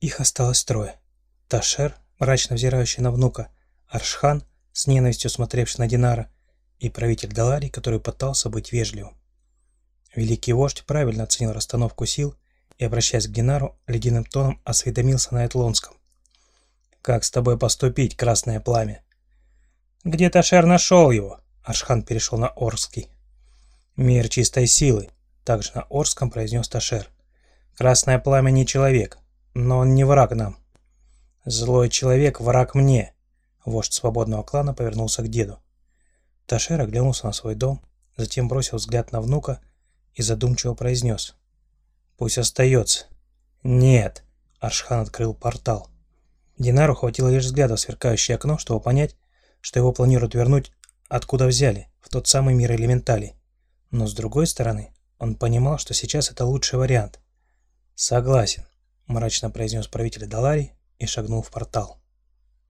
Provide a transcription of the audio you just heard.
Их осталось трое. Ташер, мрачно взирающий на внука, Аршхан, с ненавистью смотревший на Динара, и правитель Даларий, который пытался быть вежливым. Великий вождь правильно оценил расстановку сил и, обращаясь к Динару, ледяным тоном осведомился на Этлонском. «Как с тобой поступить, красное пламя?» «Где Ташер нашел его?» Аршхан перешел на Орский. «Мир чистой силы», — также на Орском произнес Ташер. «Красное пламя не человек, но он не враг нам. Злой человек — враг мне». Вождь свободного клана повернулся к деду. Ташер оглянулся на свой дом, затем бросил взгляд на внука и задумчиво произнес. «Пусть остается». «Нет», — Аршхан открыл портал. Динару хватило лишь взгляда в сверкающее окно, чтобы понять, что его планируют вернуть, откуда взяли, в тот самый мир элементалей. Но с другой стороны, он понимал, что сейчас это лучший вариант. «Согласен», — мрачно произнес правитель Далари и шагнул в портал.